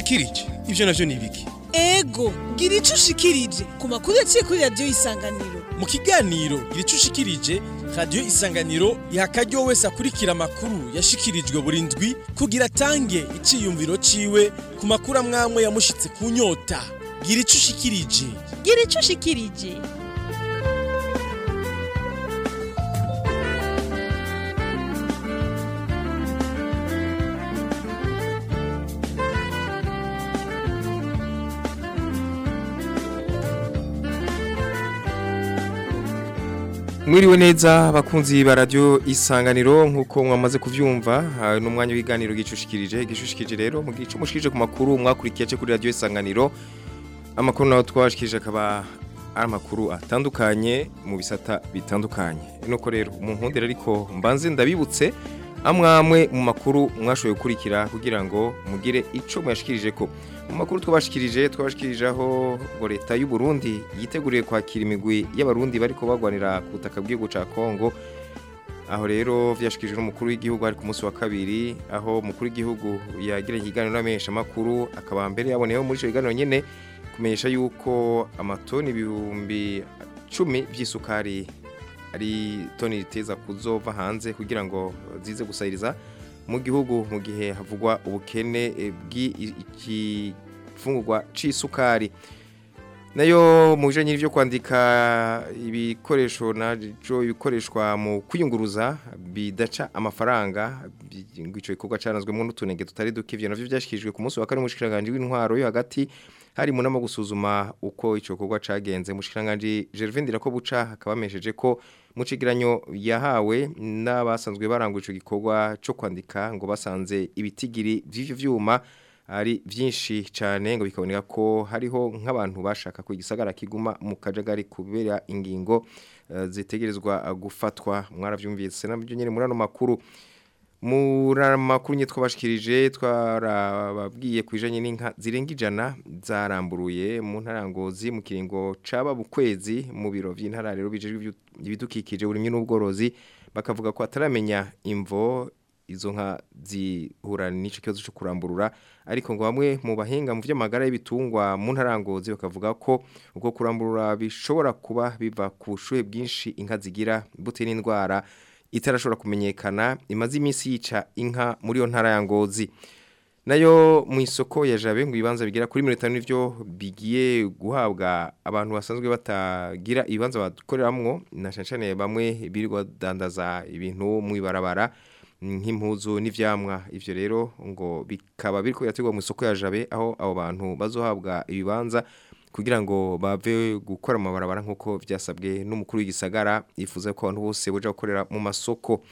ushikirije. Ivyo navyo nibiki ego gira ico ushikirije. Ku makuru yaciye kuri radiyo isanganiro. Mu kiganiro gira ico ushikirije radiyo isanganiro iha akaryo wese akurikira amakuru yashikirijwe buri ndwi kugira atange iciyumviro ciwe ku makuru amwamwe yamushitse ku nyota. Gira ico ushikirije. Gira ico ushikirije. Mwiriwe neza bakunzi ba radio isanganiro nk'uko mwamaze kuvyumva ah, n'umwanya w'iganiro gicushikirije gicushikirije rero mu gico mushikije ku makuru mwakurikiye kuri radio isanganiro. Amakuru naho twashikije akaba amakuru atandukanye mu bisata bitandukanye. Nuko rero umuntu ndera ariko mbanze ndabibutse amwamwe mu makuru mwashoboye gukurikira kugira ngo mugire ico mwashikirije ko. Mu makuru twabashikirije twabashikirije ngo leta y'u Burundi yiteguriye kwakira imigwi y'abarundi bariko bagwanira ku butaka bw'igihugu ca Kongo aho rero vyashikirijwe n'umukuru w'igihugu ari ku munsi wa kabiri aho umukuru w'igihugu yagiranye ikiganiro n'amenyesha makuru akaba mbere yaboneyeho muri ico kiganiro nyene kumenyesha yuko amatoni ibihumbi cumi vy'isukari ari toni riteza kuzova hanze kugira ngo zize gusahiriza mu gihugu mu gihe havugwa ubukene eh, bw'igifungurwa c'isukari. Nayo mu bijanye n'ivyo kwandika ibikoresho najo ibikoreshwa mu kwiyunguruza bidaca amafaranga ico gikorwa canazwemwo n'utunenge tutari duke ivyo navyo vyashikirijwe ku munsi wa kane mushikiranganje w'intwaro yo hagati hari mu nama gusuzuma uko ico gikorwa cagenze. Mushikiranganje Gervais Ndirakobuca akaba amesheje ko mu cigiranyo yahawe n'abasanzwe barangwa ico gikorwa cyo kwandika ngo basanze ibitigiri vy'ivyo vyuma ari byinshi cyane ngo bikaboneka ko hariho nk'abantu bashaka ko igisagara kiguma mu kajagari kubera ingingo eh, zitegerezwa gufatwa. Mwaravyumvise na byo nyene muri ano makuru. Makuru nye twabashikirije twarababwiye kwijanye n'inka zirenga ijana zaramburuye mu ntarangozi mu kiringo caba bukwezi mu biro vy'intara rero bijejwe ibidukikije burimye n'ubworozi bakavuga ko ataramenya imvo izo nka zihura n'ico kibazo cyo kuramburura. Ariko ngo bamwe mu bahinga mu vy'amagara y'ibitungwa mu ntarangozi bakavuga ko uko kuramburura bishobora kuba biva ku bushuhe bwinshi inka zigira bute n'indwara itarashobora kumenyekana imaze iminsi yica inka muri yo ntara ya ngozi. Nayo mu isoko ya jabe ngo ibibanza bigera kuri mirongo itanu nivyo bigiye guhabwa abantu basanzwe batagira ibibanza bakoreramwo na cane cane bamwe birirwa dandaza ibintu mu ibarabara. Nk'impuzu n'ivyamwa. Ivyo rero ngo bikaba biriko birategwa mu isoko ya jabe aho abo bantu bazohabwa ibibanza kugira ngo bave gukora amabarabara nk'uko vyasabwe n'umukuru w'igisagara yifuza ko abantu bose boja gukorera mu masoko.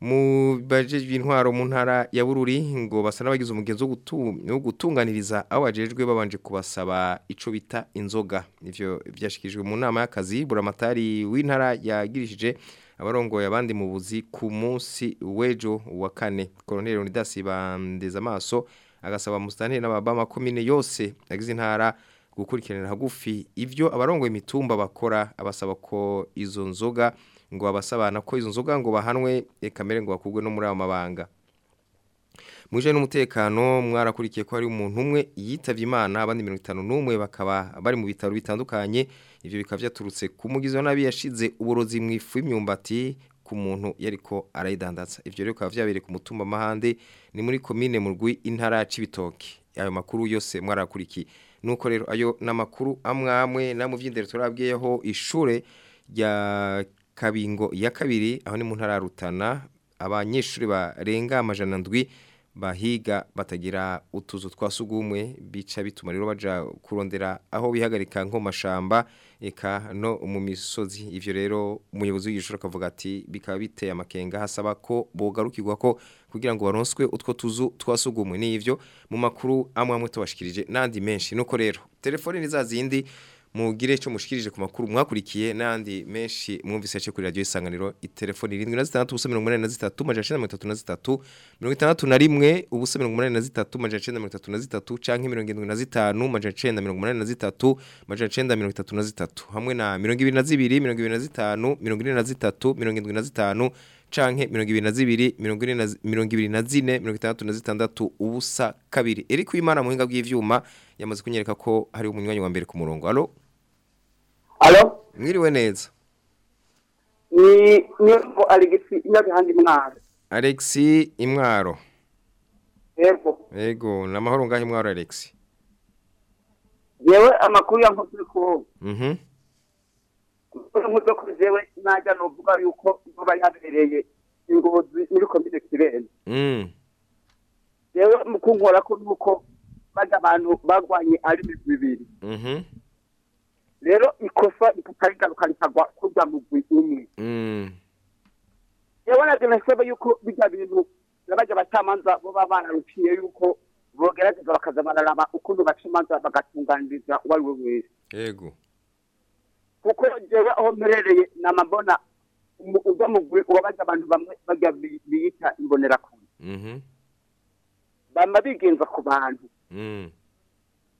Mu bajejwe intwaro mu ntara ya Bururi ngo basa n'abagize umugenzo wo gutu- wo gutunganiriza abo bajejwe babanje kubasaba ico bita inzoga. Ivyo vyashikijwe mu nama y'akazi buramatari w'intara yagirishije abarongoye abandi mu buzi ku munsi w'ejo wa kane. Colonel Unidas bandeza amaso agasaba mustanteri n'ababama komine yose yagize intara gukurikiranira hagufi ivyo abarongoye imitumba bakora. Abasaba ko izo nzoga ngo abasabana ko izo nzoga ngo bahanwe ekamere ngo bakugwe no muri abo mabanga. Muje n'umutekano mwarakurikiye ko hari umuntu umwe yitavye Imana abandi 51 bakaba bari mu bitaro bitandukanye. Ivyo bikaba vyaturutse ku mugizi wa nabi yashize uburozi mu ifu y'imyumbati ku muntu yariko arayidandaza ivyo rero bikaba vyabereye ku mutumba mahande ni muri komine mu rwi intara ya ayo makuru yose mwarakurikiye. Nuko rero ayo namakuru amwe amwe namwe vy'indero turabwiyeho ishure rya kabingo ya kabiri aho ni mu ntara Rutana abanyeshuri barenga amajana ndwi bahiga batagira utuzu twa sugumwe bica bituma rero baja kurondera aho bihagarika nko mashamba. Eka no mu misozi ivyo rero umuyobozi w'igishuri akavuga ati bikaba biteye amakenga hasaba ko bogarukirwa ko kugira ngo baronswe utwo tuzu twa sugumwe n'ivyo mu makuru amwe amwe tubashikirije nandi menshi. Nuko rero telefone ni za zindi mugire cyo mushikirije ku makuru mwakurikiye nandi menshi mwumvise cyo kuri radio isanganiro itelefoni 76 ubusa 83 majana 33 61 ubusa 83 majana 33 canke 75 majana 83 majana 33 hamwe na 22 25 43 75 canke mirongo ibiri na zibiri mirongo ine mirongo ibiri na zine mirongo itandatu na zitandatu ubusa kabiri. Eric Uwimana mu buhinga bw'ivyuma yamaze kunyereka ko hari umunywanyi wa mbere ku murongo. Alo alo? Mwiriwe neza ni niyo alegisi nyabihanga imwaro Alex Imwaro yego Ego namahoro ngahe Imwaro Alex? Yewe amakuru yankoze ko Mhm. Nkuze ko jewe najya novuga yuko bo bari habereye ingozi muri komine kirene Mm. Yewe mu kunkora ko nuko bajya abantu bagwanye ari imigwi ibiri Mhm. Rero ikosa rikarigaruka rikagwa kurya mugwi umwe Mm yewe navyo nasaba yuko bijya bintu n'abajya abacamanza bo baba bararuciye yuko bogerageza bakaza bararaba ukuntu baca imanza bagatunganiriza uwo ari we wese Ego kuko jewe aho mperereye namabona uza mugwi uwabaza abantu bamwe bajya bi- biyita imbonerakure Mhm bama bigenza ku bantu Mm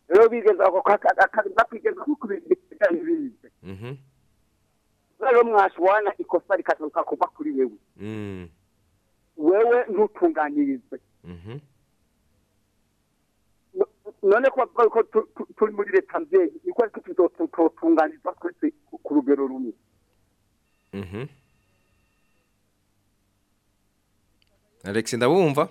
rero bigenza ako akaza kwigenza ibintu bitari bize Mhm. Rero mwashwana ikosa rikagaruka kuva kuri wewe Mm. Wewe ntutunganirizwe Mhm. No- none ko bavuga ko tu- tu- turi muri leta mvyeyi niko ariko tuzotunganizwa twese ku- rugero rumwe. Mhm. Alex ndabumva.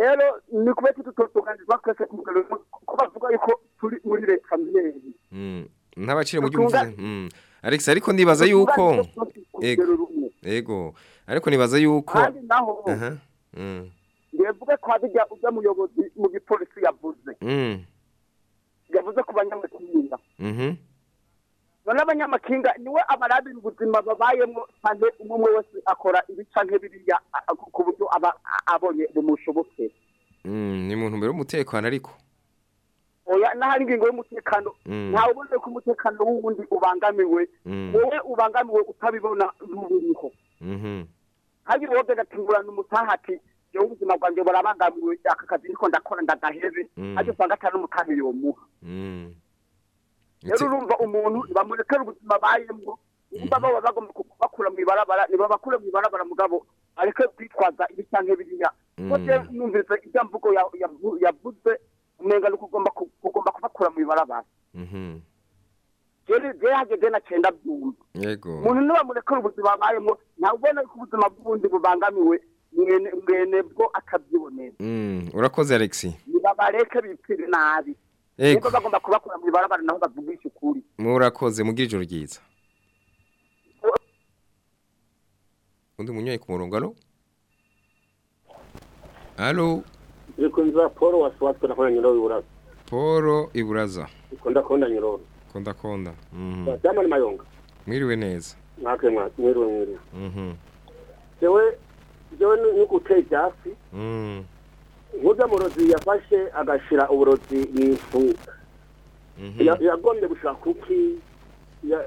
Rero ni kubera ko tuzotunganizwa twese ku rumwe ko bavuga yuko turi muri leta mvyeyi Mm ntabacire mu Tutunga- byumvise Mm Alex ariko ndibaza yuko Tutunganizwa twese ku Ego. rugero rumwe Ego. Ariko nibaza yuko kandi naho Aha. Mm ndevuge ko habijya ujya muyobozi mu gipolisi yavuze. Yavuze ku banyamakinga Mhm none abanyamakinga ni we abarabira ubuzima babayemo cyane umwe umwe wese akora ibica nk'ibiriya ku buryo aba abonye bumushobokera Mm ni muntu mbere umutekano ariko. Oya n'ahari ingingo y'umutekano. Mm. ntawe ubone ko umutekano w'uwundi ubangamiwe. Mm. Wowe ubangamiwe utabibona ntuburiho Mhm. Hagira uwo bigatungurana umutaha ati jewe ubuzima bwanjye burabangamiwe aka kazi niko ndakora ndagahebe. Mm. ariko usanga atari n'umutahe yomuha. Rero urumva umuntu bamurekera ubuzima bayemwo nimba baba bagomba kubakura mu ibarabara ntibabakure mu ibarabara mugabo areke kwitwaza ibi canke biriya ko je numvise ijya mvugo ya- yavu- yavuze umenga ni kugomba ku- kugomba kubakura mu ibarabara. Mhm. Jewe je hageze na cenda byumva umuntu nibamurekera ubuzima bayemwo ntawe ubona ko ubuzima bw'ubundi bubangamiwe mwene bwo akabyibonera. Mm. Urakoze Alex nibabareke bipfire nabi. Ego niba bagomba kubakura mu ibarabara naho bavugisha ukuri murakoze mugira ijoro ryiza undi munywayi ku murongo alo alo Iko nza Paul wasiwatwe na kona nyoro yura. Paul Iburaza Iko ndakunda nyoro. konda konda mhm Cyama ni mayonga. mwiriwe neza Mwake mwa mwiriwe mwiriwe. mhm Jewe jewe ni guteye ibyatsi. Nkuza murozi yafashe agashira uburozi nifu. mhm Yagombye gushaka kuki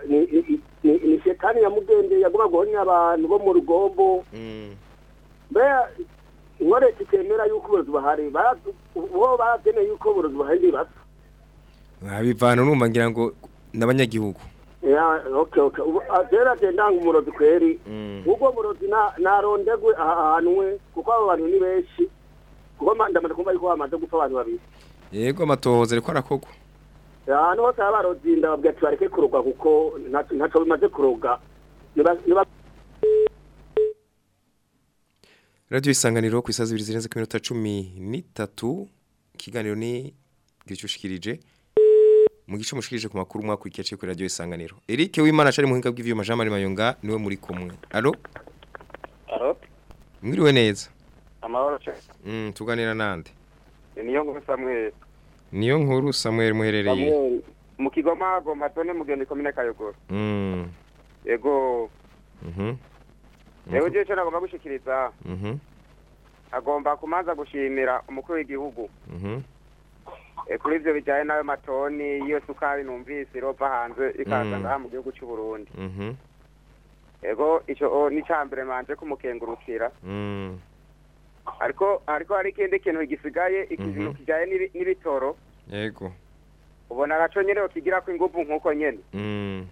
ni ni- ni ni shetani yamugende yagomba guhonya abantu bo mu rugombo. mhm Mbega inkore kitemera yuko uburozi bahari. Bara- Bo barabyemeye yuko uburozi bahari ndibasa. abivana urumva ngira ngo n'abanyagihugu agenda ngo umurozi kweri. mhm ubwo murozi narondegwe ahanwe kuko abo bantu ni benshi kuko ma- ndamaze kumva yuko bamaze gupfa abantu babiri. Yego amatohoza ariko arakogwa. Ahantu hose haba barozi ndababwira ati bareke kuroga kuko ntaco bimaze kuroga. Radio isanganiro ku isazi ibiri zirenze ku minota cumi n'itatu. Ikiganiro ni gicushikirije mu gice mushikirije ku makuru mwakurikiye aciye kuri radio isanganiro. Eric Wimana acari muhinga bw'ivyuma Jean Marie Mayonga ni we muri kumwe. Alo, mwiriwe neza. Amahoro cyane. mm tuganira nande Niyo ngo Samuel. niyo nkuru Samuel muherereye. Mu Kigoma agomba tone mugende komine Kayogoro. mm Yego, yewe je cyo nagomba gushikiriza mhm agomba kumanza gushimira umukuru w'igihugu. mhm E kuri ivyo bijanye na yo matoni iyo sukari numvise iropa hanze ikaza Mm. ngaha mu gihugu cy'u Burundi. mhm Ego ico o, ni cambere manje kumukengurukira. Mm Ariko ariko hari ikindi kintu gisigaye ikintu Mhm. kijaye n'ibi- n'ibitoro. yego Ubona gaco nyene kigira ko inguvu nk'uko nyene. mm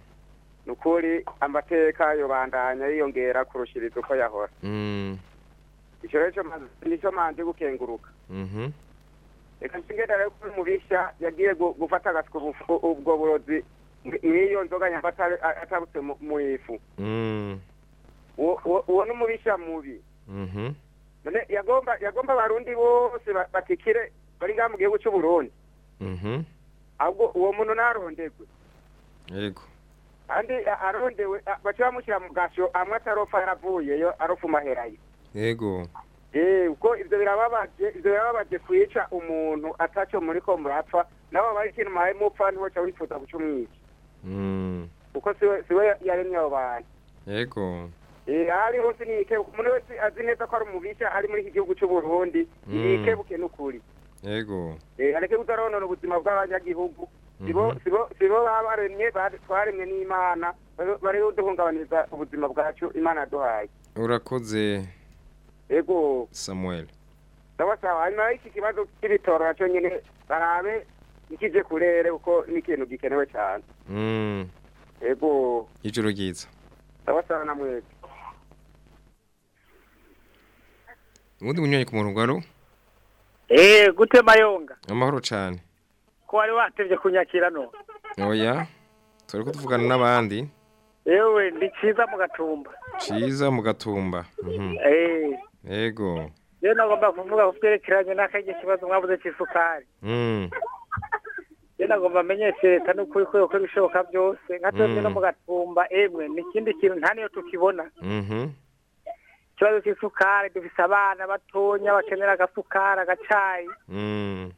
ni ukuri amateka yobandanya yiyongera kurushiriza uko yahora Mm. icyo rero ni cyo manje gukenguruka Mhm. reka nsigenda rero ko umubisha yagiye gu- gufata ubu- ubwo burozi n'iyo nzoga yafata atabutse mu- ifu Mm. uwo uwo ni umubisha mubi Mhm. None yagomba yagomba abarundi bose ba- batikire bari ngaha mu gihugu cy'u Burundi Mhm. ahubwo uwo muntu narondegwe Yego. kandi arondewe baca bamushyira mu gasho amwe ataropfa yaravuyeyo aropfa umaherayo Yego. Eh, uko ivyo birababaje ivyo birababaje kwica umuntu ataco muri ko murapfa nabo bari ikintu muhaye mupfa ntiwoca wifuza guca umwica Mm. kuko siwe siwe yaremye abo bantu Yego. Eh, ahari hose niyikebuke umuntu wese azi neza ko ari umubisha ari muri iki gihugu c'u Burundi Mm. yikebuke n'ukuri Yego. Eh, areke kutaronona ubuzima bw'abanyagihugu sibo Mhm. sibo sibo babaremye ba- twaremwe n'imana bari- duhungabaniza ubuzima bwacu imana yaduhaye Urakoze ego Samuel. sawa sawa hanyuma y'iki kibazo cy'ibitoro na cyo nyine barabe ikije kurere kuko ni ikintu gikenewe cyane Mm. ego Ijoro ryiza. sawa sawa na mwebwe Ubundi munyanya ku murongo aro? Eh gute mayonga Amahoro cyane. ko wari watevye kunyakira no Oya. Turi ko tuvugana n'abandi. ewe ndi ciza mu gatumba Ciza mu gatumba. Mhm. eh Yego. rero nagomba kuvuga ku vyerekeranye n'akajya kibazo mwabuze c'isukari Mm. rero nagomba menyeshe leta n'ukuri ko yokora ibishoboka byose nka twebwe Mm. no mu gatumba emwe ni ikindi kintu nta niyo tukibona Mhm. Ikibazo c'isukari dufise abana batonya bakenera agasukari agacayi Mm.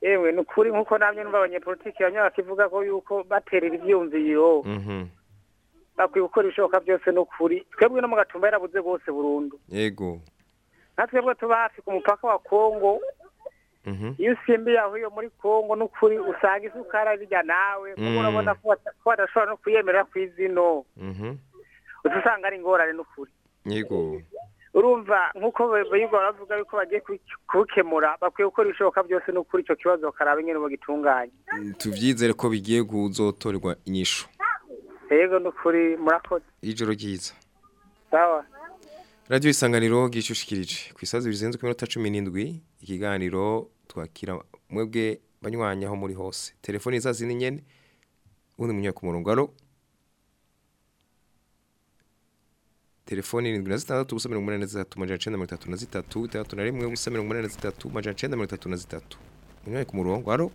emwe ni ukuri nk'uko namwe numva abanyepolitiki bamwe bakivuga ko yuko baterera ivyiyumviro Mhm. bakwiye gukora ibishoboka byose ni ukuri twebwe no mu gatumba yarabuze bose burundu Yego. nka twebwe tuba hafi ku mupaka wa kongo Mhm. iyo usimbiye aho iyo muri kongo n'ukuri usanga isukari arirya nawe kuko Mm. urabona ko badashobora no kuyemerera ku izino Mhm. uca usanga ari ingorane n'ukuri Yego. urumva nk'uko biga baravuga yuko bagiye kubikemura bakwiye gukora ibishoboka byose n'ukuri icyo kibazo bakaraba ingene bagitunganya Tuvyizere ko bigiye kuzotorwa inyishu. yego n'ukuri murakoze Ijoro ryiza. sawa Radio isanganiro gishushikirije ku isazi bizenze ku minota 17 ikiganiro twakira mwebwe banywanya aho muri hose. Telefoni izazi ni nyene. Undi munya ku murongo aro. Telefoni ni 76 ubusa 83 majana 933 itandatu na rimwe ubusa 83 majana 933. Munya ku murongo aro.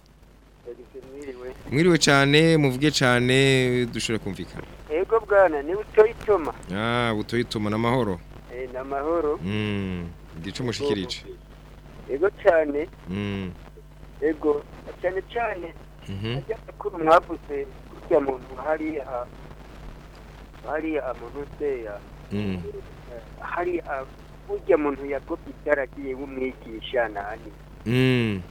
Mwiriwe cyane muvuge cyane dushobora kumvikana. ego bwana ni utoyitoma Ah butoyituma namahoro. eh na mahoro Mm. Gico mushikirije. ego cyane Mm. ego cyane cyane Mhm. ajya kuri mwavuze kurya muntu hariya hariya muntu seya Mm. Hariya burya muntu yagobye ibyaragiye w'umwigisha nani Mm.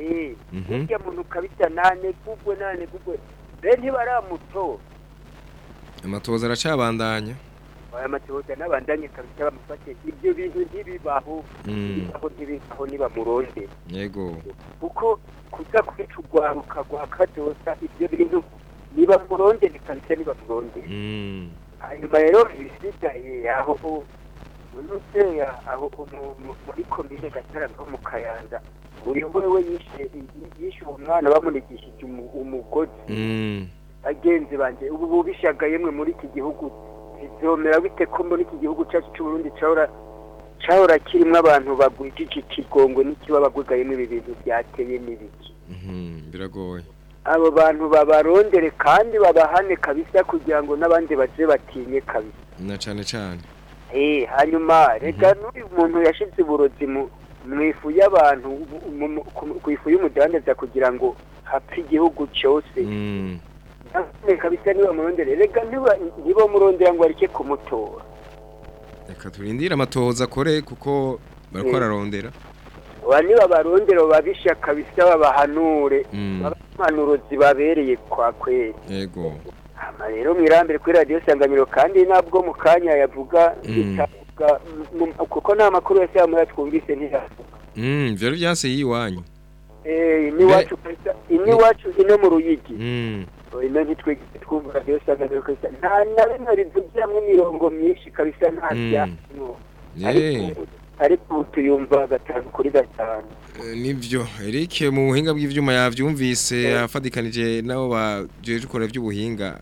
eh Mhm. burya muntu kabisa nane gugwe nane gugwe be ntibaramuto Amatoza aracabandanya. aya matoza n'abandanye kabisa bamufate ibyo bintu ntibibaho Mm. aho ntibibaho nibamuronde Yego. kuko kuza kwica urwaruka rwa kadosa ibyo bintu niba murondere kabisa niba murondere Mm. Hanyuma rero ibisigaye aho unuseya aho muri komine gatara no mu kayanza uyu wewe yishe yishe uwo mwana bamunigishije umu- umugozi bagenzi banje ubu bubishaga yemwe muri iki gihugu bizomera bite ko muri iki gihugu cyacu cy'uburundi cahora kirimwo abantu bagwijije ikigongwe n'ikibabagwegayemo ibi bintu byateye n'ibiki. Biragoye. Abo bantu babarondere kandi babahane kabisa kugira ngo n'abandi baje batinye kabisa Na cane cane. eh hanyuma rega n'uyu muntu yashize uburozi mu ifu y'abantu ku- ifu y'umudandaza kugira ngo hapfe igihugu cyose Mm. kabisa niba murondere rega ntiba- ntibamurondera ngo areke kumutora Reka turindire amatoza akore kuko bariko ararondera. Ba niba barondera babisha kabisa babahanure Mm. impanuro zibabereye kwa kweli Yego. hama rero mwirambere kuri radiyo sanganiro kandi nabwo mu kanya yavuga Mm. kuko nta makuru yose yamura twumvise ntiyavuga Mm, vyari vyase yiwanyu. Eh, kabisa iniwacu ino mu ruyigi Mm. ino ntitwigeze twumva radiyo isanganiro kabisa nta na rimwe rivugiramwo imirongo myinshi kabisa nta Mm. byarimo Eh, ariko tuyumva gatanu kuri gatanu. Eh, nivyo Eric mu buhinga bw'ivyuma yavyumvise afadikanije nabo bajeje ukora by'ubuhinga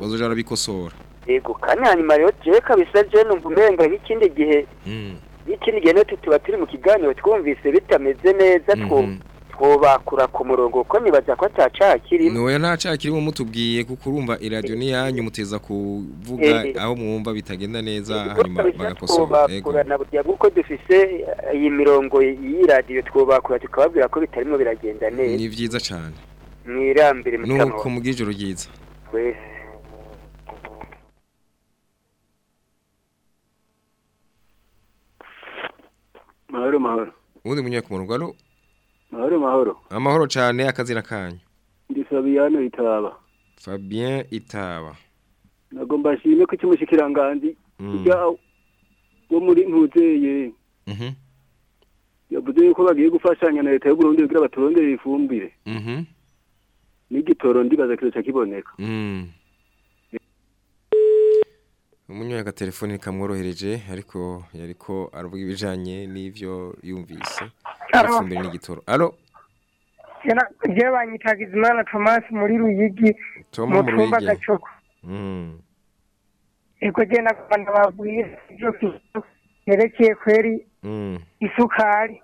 bazoja barabikosora. Yego. Kandi hanyuma rero jewe kabisa je numva umenga nk'ikindi gihe Mm. n'ikindi gihe tuba turi mu kiganiro twumvise bitameze neza Mhm. Twobakura ku murongo kuko nibaza ko atacaha kirimo Noya nta cyaha kirimo mutubwiye kuko urumva iradiyo ni yanyu muteza kuvuga Eh. aho mwumva bitagenda neza Kuko hanyuma bagakosora yego twobakura na burya nk'uko dufise eh, iyi mirongo y'iyi radiyo twobakura tukababwira ko bitarimo biragenda neza. Ni vyiza cane. Mwirambire mutama nuko mugira ijoro ryiza. Twese mahoro mahoro. Ubundi munyoye ku murongo alo mahoro mahoro. Amahoro cane akazina kanyu. Ndi Fabiano itaba. Fabien Itaba. Nagomba nshime ko icy'umushikiranganji Mm. ujya wo muri ntuzeye. Mhm. Yavuze yuko bagiye gufashanya na leta y'u Burundi kugira baturondere ifumbire. Mhm. N'igitoro ndibaza kizoca kiboneka. Mm. Umunyoye agatelefoni kamworohereje ariko yariko aravuga ibijanye n'ivyo yumvise. Alo. ifumbire n'igitoro alo jewe banyitaga izimana thomas muri ruyigi mu Ruyigi. gacoko ego je nagomba babwire ivyo kintu yerekeye kweri isukari.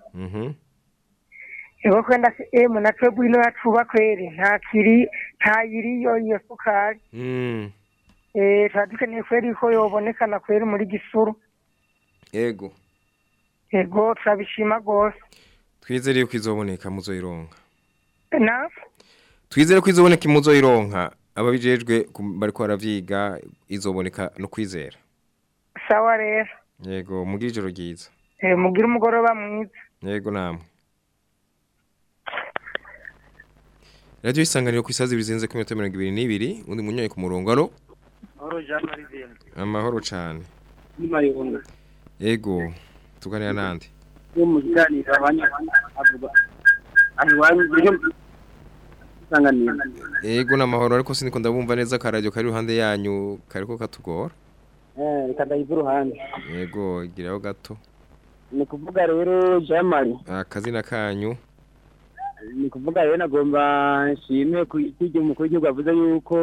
Ego kwenda emu na twebwe ino yacuba kweri nta kiri nta yiriyo iyo sukari. Mm. eh tuba dukeneye kweri ko yobonekana kweri muri gisuru Ego. ego turabishima rwose Twizere yuko izoboneka muzoyironka. na Twizere ko izoboneka muzoyironka. Ababijejwe ku- bariko baravyiga izoboneka no kwizera. sawa rero Yego mugira ijoro ryiza. eh mugire umugoroba mwiza Yego namwe. Radio isanganiro ku isazi bizenze ku minota 22 undi munyoye ku murongo Vianney. amahoro cane. Nimayonga Ego tuganira nande. Yo mu kiganiro abanya avuga ahiwanyu byo sanganira Ego namahoro ariko siniko ndabumva neza ka radio kari ruhande yanyu kariko katugora. eh reka ndayiva uruhande Yego giraho gato. ni kuvuga rero jamari Akazina kanyu. ni kuvuga rero nagomba nshime ku igihe umukuru w'igihugu avuze yuko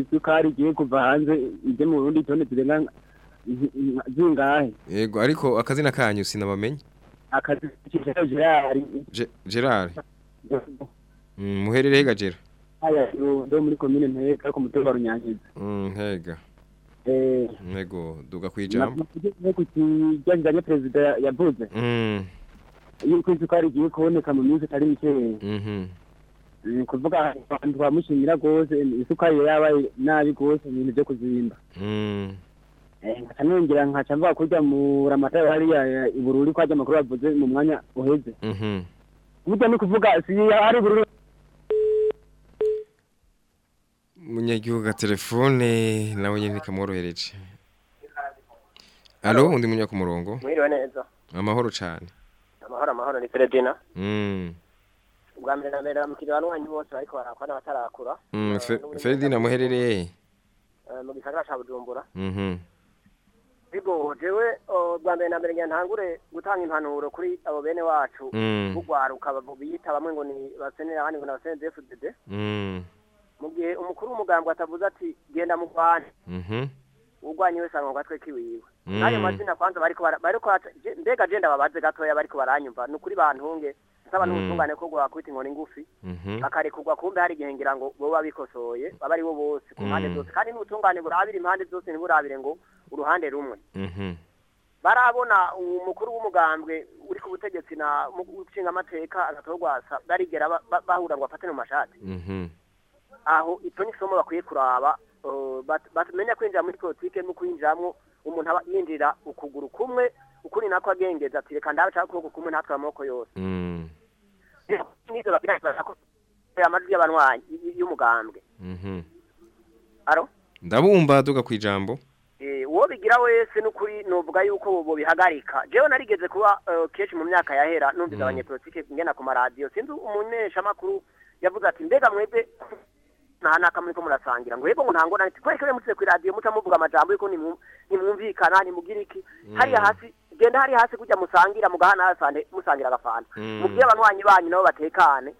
isukari igiye kuva hanze ije mu Burundi tone zirenga zingahe Yego ariko akazina kanyu sinabamenye. Akazi Gerard. Mm, muherereye gajera. aya ndo muri commune nteka ku mutumba wa runyangiza Mm, hega. eh Nego duga kwijambo. no ku kijyanye perezida yavuze Mm. yuko isukari igiye kuboneka mu minsi itari mikeya ni ukuvuga abantu bamushimira rwose isukari yabaye nabi rwose ibintu byo kuzimba. Nkaca nongera nkaca mvuga kurya mu ramatara hariya ibururi bururi ko hajya amakuru bavuze mu mwanya uheze Mhm. burya ni kuvuga si hari bururi Munyagihugu telefone nawe nyine kamworohereje. alo undi munya ku murongo. mwiriwe neza Amahoro cyane amahoro amahoro ni Fredina Mm. ubwa mbere na mbere wa abanywanyi bose bariko barakora n'abatarakura Mm, Eh, n'ubundi Ferdinand muherereye. eh, mu gisagara ca Bujumbura Mhm. Jewe oh, ubwa mbere na mbere ngira ntangure gutanga impanuro kuri abo bene wacu Mm. bugwaruka biyita bamwe ngo ni basenera abandi ngo ni abasenera FDD Mm. mu gihe umukuru w'umugambwe atavuze ati genda mu Rwanda urwanya wese ngo gatwe kiwiwe Mm. n'ayo mazina kwanza bariko mbega je ndababaze gatoya bariko baranyumva ni ukuri bantunge nsaba Mm. n'ubutungane ko bwakwita inkoni ngufi Mhm. bakarekurwa kumbe hari igihe ngira ngo boba bikosoye baba ari bo bose ku mpande Mm. zose kandi n'ubutungane burabire impande zose ntiburabire ngo uruhande rumwe Mhm. barabona umukuru w'umugambwe uri ku butegetsi na mu gushinga amateka agatorwasa barigera ba- ba- bahura ngo bafate mu mashati Mhm. aho ito ni isomo bakwiye kuraba bat- batamenya kwinjira muri politike no kwinjiramwo umuntu aba yinjira ukuguru kumwe ukuri nako agengeza ati reka ndabe cyangwa ukuboko kumwe ntatwe amaboko yose N'ivyo bagira ko amajwi y'abanywanyi y'umugambwe Mhm. Ndabumva duga kwijambo. Eh, uwo bigira wese n'ukuri novuga yuko bo bihagarika jewe narigeze kuba eh, kenshi mu myaka yahera numviza Mm. abanyepolitike ngena ku maradiyo sinzi umunesha makuru yavuze ati mbega mwebwe nta naka muri ko murasangira. Ngo yego ngo ntango nati kweke mutse ku radio muca muvuga amajambo yuko nimwu- nimwumvikana nimugira iki hariya hasi genda hariya hasi kujya musangira mugahana hasande musangira agafana Mm. mubwire abanywanyi banyu nabo batekane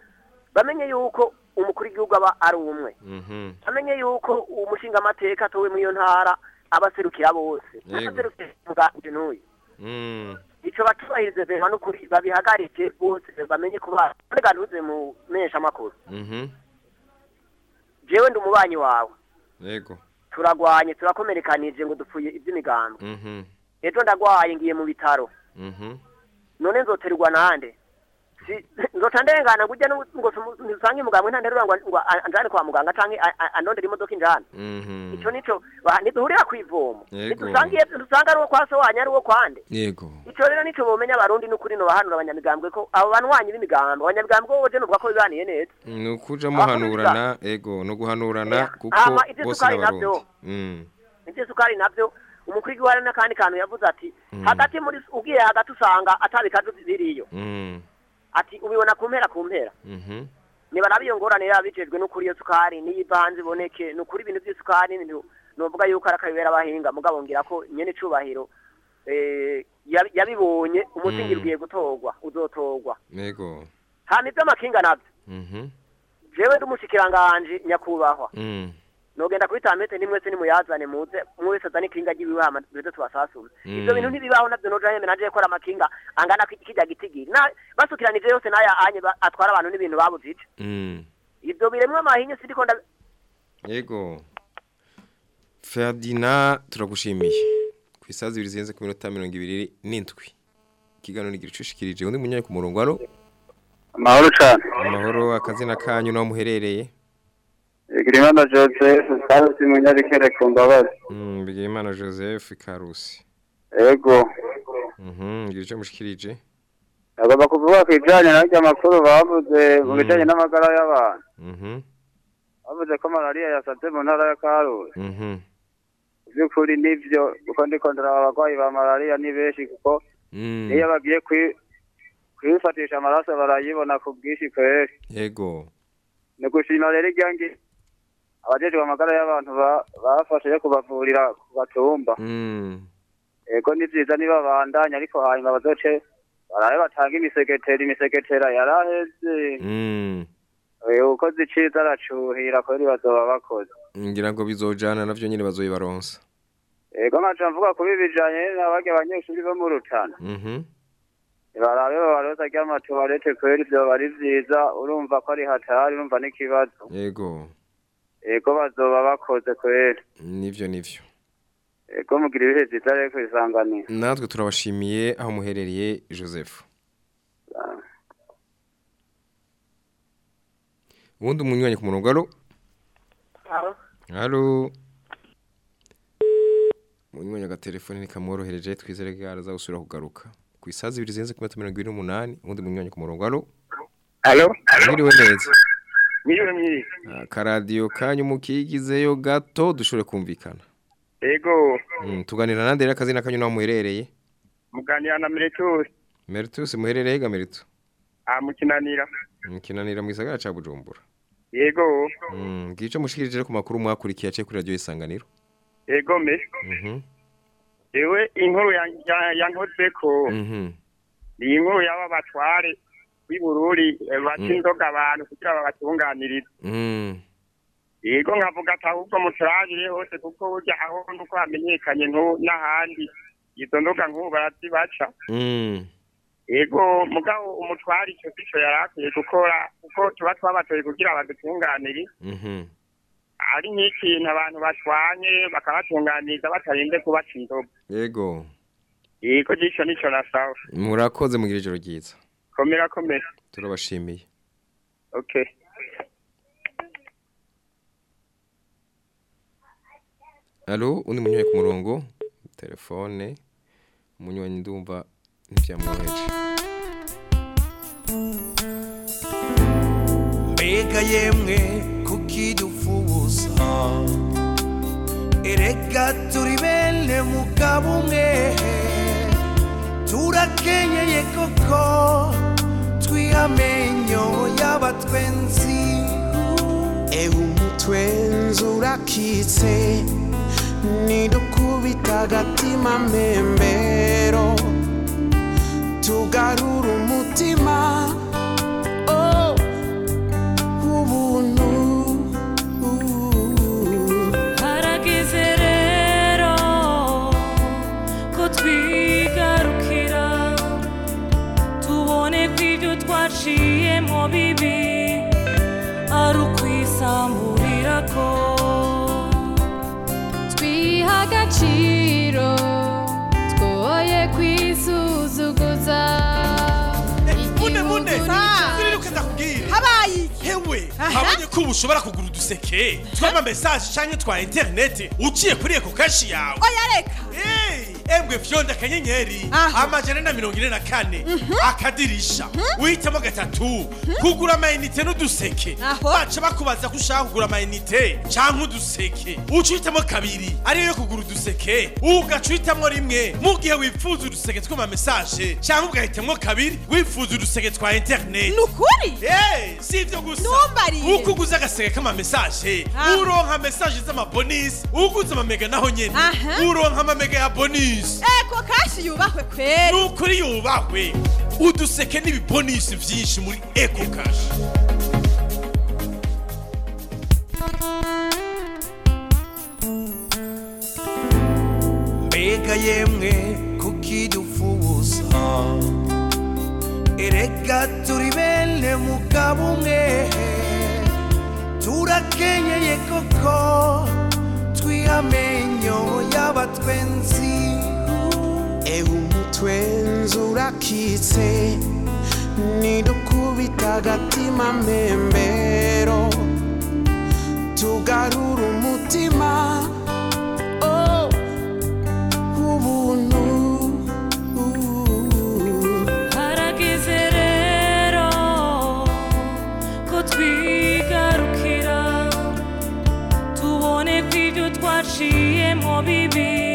bamenye yuko umukuru w'igihugu aba ari umwe. Mhm. amenye yuko umushinga amateka atowe muri iyo ntara abaserukira bose. Yego. n'abaserukira umugambwe n'uyu. Mm. ico batubahirize vema n'ukuri babihagarike bose bamenye kuba reka ntuze mu menyesha jewe ndi umubanyi wawe Yego. turagwanye turakomerekanije ngo dupfuye iby'imigambi Mhm. ejo ndagwaye ngiye mu bitaro Mhm. none nzoterwa nande nzoca ndengana ngo ujya nu- ngo sumu- ntisange umugambwe ntanterura ngo ngo a- anjane kwa muganga canke a- a- andondera imodoka injana Mhm. ico nico ba- ntiduhurira kw'ivomo Yego. ntidusangiye dusanga ari uwo kwa so wanyu ari uwo kwande Yego. ico rero nico bomenya abarundi n'ukuri no bahanura abanyamigambwe ko abo banwanyi b'imigambi abanyamigambwe bo je novuga ko bibaniye neza Ni ukuja muhanurana ego no guhanurana kuko Hama ivyo bose tukari n'abarundi. navyo. Mm. ivy'isukari navyo umukuru w'igihugu hari n'akandi kantu yavuze ati Mm. hagati muri ugiye hagati usanga atabikazu biriyo Mm. Ati ubibona ku mpera ku mpera Mhm. niba iyo ngorane yaba bijejwe n'ukuri iyo sukari niyo iva hanze iboneke ni ukuri ibintu by'isukari novuga yuko ari akabibera abahinga mugabo ngira ko nyene icubahiro eh, yabi- yabibonye umusingi Mm. ugiye gutorwa uzotorwa Yego. hama ivy'amakinga navyo Mhm. jewe ndi umushikiranganje nyakubahwa Mm. Nogenda kuri tamete ni mwese ni muyazane muze mwese wese kinga gibi wa tubasasume Mm. ivyo bintu ntibibaho navyo noja yeme naje gukora amakinga angana kijya gitigi gitigiri na basukiranije yose n'aya anye atwara abantu n'ibintu babuzije Mm. ivyo biremwe amahinyo siriko nda Yego. Ferdinand turagushimiye. Ku isazi zibiri zirenze ku minota 27 Kiganiro nigira icushikirije undi munyaye ku murongo aro amahoro cyane amahoro akazina kanyu no muherereye. Girimana Joseph Karusi Munyabikere ku mbabazi Mm, Bigimana Joseph Karusi. ego Mhm, ngira ico mushikirije. agomba kuvuga ku bijyanye n'ajya makuru bavuze mu Mm. bijyanye n'amagara y'abantu Mhm. bavuze ko malariya yasatse mu ntara ya Karusi Mhm. by'ukuri nibyo kuko ndiko ndaraba abarwayi ba malariya ni benshi kuko Mm. niyo bagiye kwi- kwifatisha amaraso barayibona ku bwinshi kweri Yego. ni gushima rero abajejwe amagara y'abantu ba- bafashe yo kubavurira ku batumba Mm. ego ni vyiza niba bandanya ariko hanyuma bazoce barabe batanga imisegetera imisegetera yaraheze Mm. Uko ziciza aracuhira kweri bazoba bakoze Ngira ngo bizojana navyo nyine bazoyibaronsa. ego nkaca mvuga kubi bijanye n'abarya abanyeshuri bo mu rutana Mhm. barabe babaroza ry'amatuwarete kweri vyoba ari vyiza urumva ko ari hatari urumva n'ikibazo Yego. Ego bazoba bakoze kweri Nivyo nivyo. ego mugira ibihe vyiza rero kwisanganira Natwe turabashimiye aho muherereye Joseph. Ubundi umunywanyi ku murongo aro Halo. Munywanyi agatelefone nikamworohereje twizere ko araza gusubira kugaruka. Ku isazi ibiri zirenze ku minota mirongo ibiri n'umunani ubundi munywanyi ku murongo aro Alo? Mwiriwe neza. Mwiriwe mwiriwe. Akaradiyo kanyu mukigizeyo gato dushobore kumvikana. Ego, Mm, tuganira nande rero akazina kanyu naho muherereye. muganira na Meritus, Meritus muherereye ga Meritu. amukinanira. Mukinanira mu gisagara ca Bujumbura. Yego, Mm, gice mushikirije ku makuru mwakurikiye ace kuri radio isanganiro. ego me. Mhm. Ewe inkuru ya- ya- yankozeko Mhm. ni inkuru y'aba batware w'ibururi baca inzoga abantu kugira babatunganirize. Mm. Yego nkavuga ati ahubwo muturabire hose kuko burya aho nuko hamenyekanye n'ahandi izo nzoga nk'ubu barazibaca. Mm. Ego mugabo umutware ico sico yari akwiye gukora kuko tuba twabatoye kugira badutunganire. Mhm. ari nk'ikintu abantu bashwanye bakabatunganiriza batarinze kubaca inzoga Yego. yego gico nico nasaba Murakoze mugira ijoro ryiza. Komera komera Turabashimiye. okay Allo, undi munywanyi ku murongo. Telefone. Munywanyi ndumva ntivyamwoheje. mbega yemwe kukidufuza erega turi bene mugabo umwe turakenyeye koko twihamenyo y'abatwenzi. Ewe umutwe urakitse nidukubita agatima mbembero tugarura umutima hewe habonye ko ubu ushobora kugura uduseke. Tw'ama message canke twa interineti uciye kuri eko kashi yawe. Oya reka. Embwe fyonda akanyenyeri amajana na mirongo ine na kane. Akadirisha. Uhitamo gatatu. Kugura amayinite n'uduseke. Baca bakubaza ko ushaka kugura amayinite canke uduseke. Uca uhitamo kabiri. Ariyo yo kugura uduseke. Ugaca uhitamo rimwe. Mu gihe wifuza uduseke tw'ama message canke ugahitamwo kabiri wifuza uduseke twa interineti ni ukuri si ivyo gusa. Uko uguze agaseke k'ama message uronka message z'amabonisi uguze amamega naho nyene. Uronka amamega ya bonisi eko kashi yubahwe kweri. Ni ukuri yubahwe. Uduseke n'ibibonisi vyinshi muri eco cash mbega yemwe kukidufuza erega turi bene mugabo umwe. Turakenyeye koko. Twihamenyo y'abatwenzi ewe umutwenzi urakitse nidukubita agatima mbembero tugarura umutima oh, ubuntu harageze rero ko twigarukira tubone ko ibyo twaciyemo bibi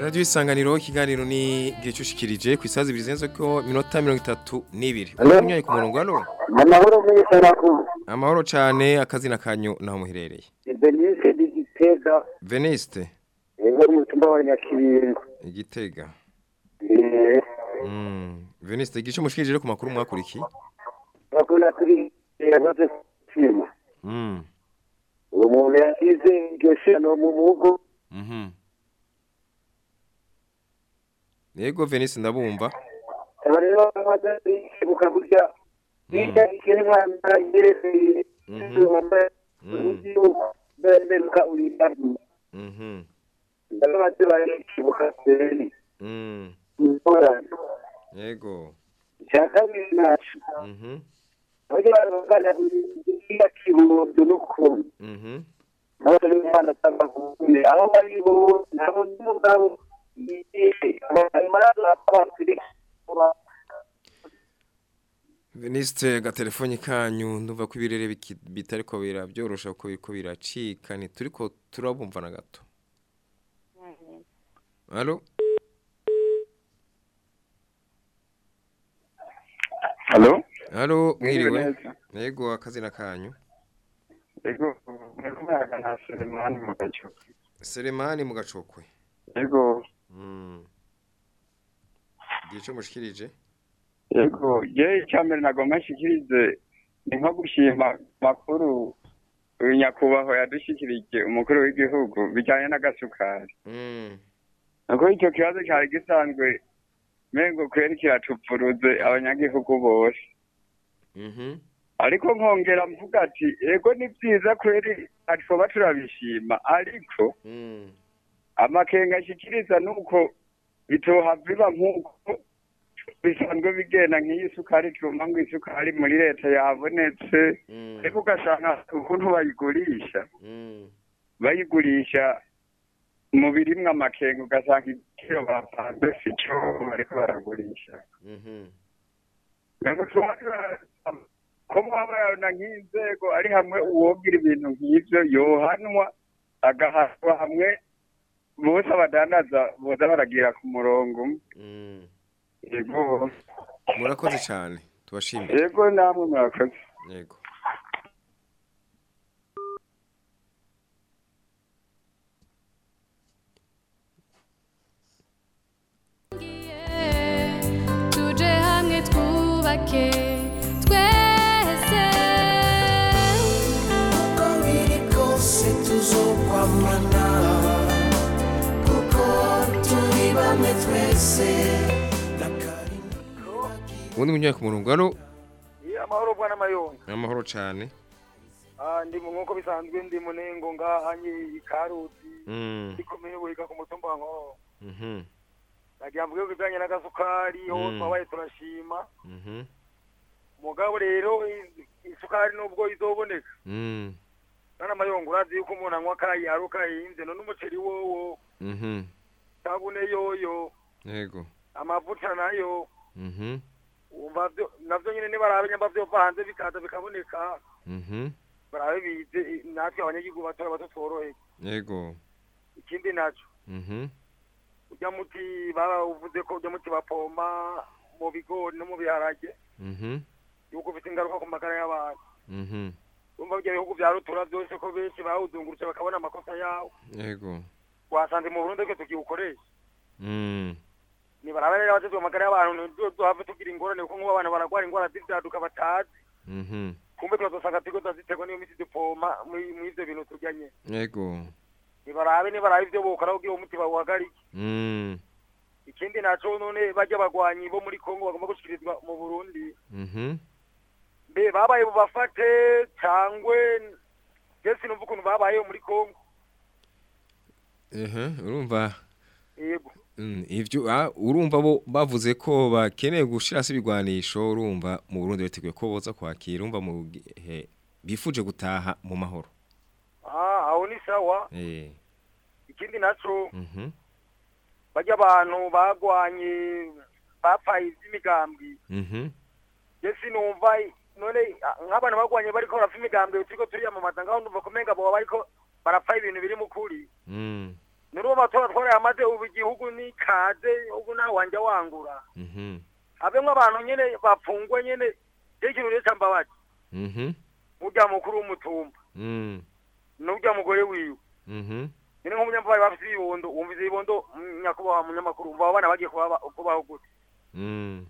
Radio isanganiro ikiganiro ni gicushikirije ku isazi bizenze ko minota 32 Hello? Umwe ku murongo hano amahoro mwese nakuru Amahoro cyane akazina kanyu naho muherereye. Denise digitega Veniste? Ego umutumba wa nyakibingo. Igitega Mm. Veniste igice mushikirije ku makuru mwakurikiye? Bakunda kuri yakoze kima. Mm. Uwo muntu yagize iryo shano mu mugo. Mhm. Yego Veniste ndabumva. Aba rero bamaze kwibuka kurya hirya ikiri mwana yerekeye wambaye beruka uribaru Mhm. ndabaze barikibuka seri. Mm ingorane Yego. Icya kabiri nacu Kibondo n'ukuntu Mhm n'abasore b'imana cyangwa kugume aho bari bo nabo n'umugabo yigishe amaraso akabasiri Veniste gatelefoni kanyu ndumva ko ibirere biki- bitariko birabyorosha ko biriko biracika ni turiko turabumva na gato. Allo Allo Allo mwiriwe Yego akazina kanyu. Ego, mekumayaga na Selemani mu gacupa. Selemani mu gacokwe. Ego, Mm Gico mushikirije? Ego, je icyambere nagomba nshikirize ni nko gushima makuru uyu nyakubahwa yadushikirije umukuru w'igihugu bijyanye n'agasukari. Mm Nuko icyo kibazo cyari gisanzwe mengo kweri kiratuvuruze abanyagihugu bose. Mhm ariko nkongera mvuga ati ego ni byiza kweri twoba turabishima. Ariko Mm. amakenga ashikiriza nuko bitoha biba nk'uko bisanzwe bigenda nk'iyi sukari cuma ngo isukari muri leta yabonetse. Ariko ugasanga ukuntu bayigurisha. Mm. Bayigurisha mu birimwo amakenga ugasanga igiciro bapanze si cyo bariko baragurisha Mhm Ntabwo tuba turasaba ko mwabana nk'inzego ari hamwe uwogira ibintu nk'ivyo yohanwa agahanwa hamwe bose abadandaza boza baragira ku murongo umwe. Mm. Yego murakoze cyane tubashimire yego namwe murakoze. Yego. Ubundi munyanya ku murongo Iya, amahoro bwana mayonga amahoro cyane Ah, ndi mu nk'uko bisanzwe ndi munengo ngaha nyi ikaruzi Mm. ikomeye buhiga ku mutumba wa nkoro Mhm. nagira mvuge ku bijanye n'agasukari ho Mm. twabaye turashima Mhm. mugabo rero isukari nubwo izoboneka nana mayonga urazi yuko umuntu anywa kayi aruka yinze none umuceri wowo Mhm. sabune yoyo Yego. amavuta na yo Mhm. wumva vyo navyo nyene nibarabe nyamba vyova hanze bikaza bikaboneka Mhm. barabe bize natwe abanyagihugu batora bato tworoheye Yego. ikindi naco Mhm. urya muti barawuvuze ko urya muti bapompa mu bigori no mu biharage yuko ufite ingaruka ku magara y'abantu urumva bya bihugu bya rutura byose ko benshi bawuzungurutse bakabona amakosa yawo Yego. wasanze mu burundi twe tukiwukoresha Mm. nibarabe rero abajejwe amagara y'abantu duhave tugira ingorane kuko nk'ubu abantu baragwara ingwara z'ivyaduka batazi Mhm. kumbe turazosanga turiko turaziterwa n'iyo miti dupompa muri ivyo bintu turya Yego. nibarabe nibarabe ivyo bokora kugira umuti bawuhagarike Mm. ikindi naco none barya abagwanyi bo muri kongo bagomba gushikirizwa mu burundi Mhm. mbe babaye bubafate cangwe je sinumva ukuntu babayeho muri kongo Ehe, urumva yego Mm, ivyo ah, urumva bo bavuze ko bakeneye gushira se ibigwanisho urumva mu Burundi biteguye ko boza kwakira urumva mu gihe bifuje gutaha mu mahoro. ah aho ni sawa Eh. ikindi naco Mhm. barya abantu bagwanye bapfaye ivy'imigambwe Mhm. je sinumva none nk'abantu bagwanye bariko barapfa imigambwe turiko turiyamamaza ngaho ndumva kumenga boba bariko barapfa ibintu biri mu kuri Mm. niruwo matora twaraya amaze ubu igihugu ni kaze ubu nawe wanje wangura Mhm. abemwe abantu nyene bapfungwe nyene je ikintu rero cambabaje Mhm. urya mukuru w'umutumba Mm. n'urya mugore wiwe Mhm. nyine nk'umunyamvubayi bafise ibibondo wumvise ibibondo nyakubahwa munyamakuru umva abo bana bagiye kuba kubaho gute Mm.